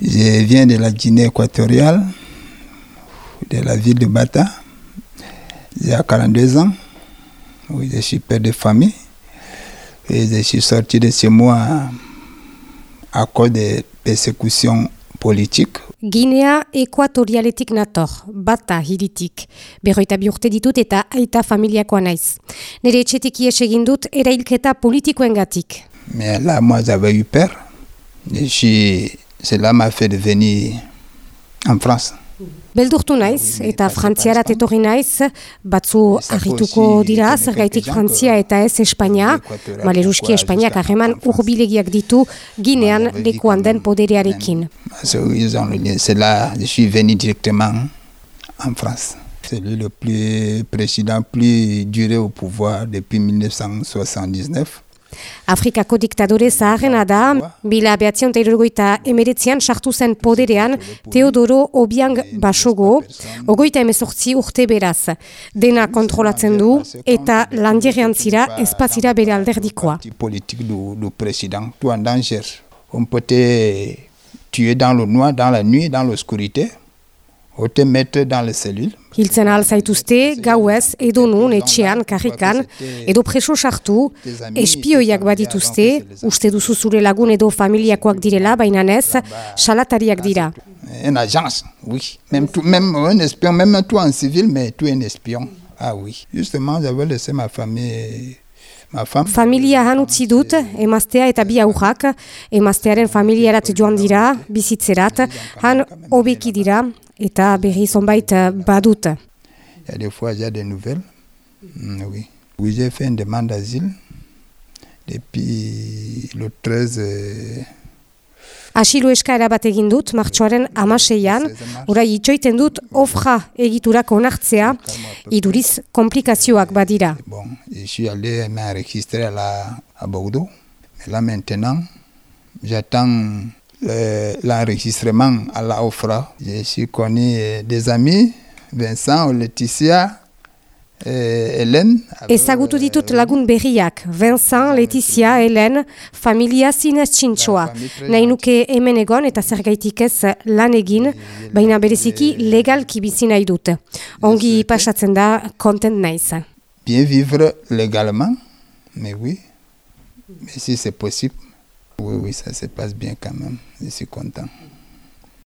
Je viens de la Guinée équatoriale, de la ville de Bata. J'ai 42 ans. Oui, je suis père de famille. Et je suis sorti de chez moi à cause des persécutions politiques. Ginea ekuatorialetik nator, bata hiritik. Berroita bi urte ditut eta aita familiakoa naiz. Nire etxetik ies egin dut erailketa politikoengatik. Mais là, moi, j'avais eu peur. Je suis- Cela m'a fait venir en France. Beldurtu naiz eta frantziarat etorri naiz, batzu argituko dira zergaitik Frantzia eta ez Espainia, maleruski Espainiak harreman urbilegiak ditu Ginean lekuan den poderearekin. Parce qu'ils ont le lien. C'est là, je suis venu directement en France. C'est lui le plus président plus duré au pouvoir depuis 1979. Afrikako diktadore zaharrena da, bila behatzion eta irurogoita emeretzean sartu zen poderean Teodoro Obiang Basogo, ogoita emezortzi urte beraz. Dena kontrolatzen du eta landierreantzira espazira bere alderdikoa. Politique du, du président, tout en danger. On peut te tuer dans le noir, dans la nuit, dans l'obscurité, ou te mettre dans les cellules. Hiltzen ahal zaituzte, gauez, edo nun, etxean, karrikan, edo preso sartu, espioiak badituzte, uste duzu zure lagun edo familiakoak direla, baina ez, salatariak dira. Un agence, oui. Même, tout, même un espion, même toi en civil, mais tu es un espion. Ah oui. Justement, j'avais laissé ma famille, ma femme. Familia han utzi dut, emaztea eta bi aurrak, emaztearen familiarat joan dira, bizitzerat, han hobeki dira, eta berri zonbait eh, badut. Il y a des fois, j'ai des nouvelles. Mm, oui. Oui, j'ai fait une demande d'asile depuis le 13. euh, Asilo eskaera bat egin dut, martxoaren amaseian, orai itxoiten dut ofra egiturak onartzea, iduriz komplikazioak badira. Bon, je suis allé m'enregistrer à, la, à Bordeaux. Mais là maintenant, j'attends l'enregistrement à la OFRA. Je suis connu euh, des amis, Vincent, Laetitia, euh, Hélène. Ezagutu ditut lagun berriak, Vincent, Letizia, Helen, familia zinez txintxoa. Nahi nuke hemen egon eta zergaitik ez lan egin, baina bereziki legalki bizi nahi dut. Ongi pasatzen da, kontent naiz. Bien vivre légalement, mais oui. Mais si c'est possible, oui, oui, ça se passe bien quand même. Je suis content.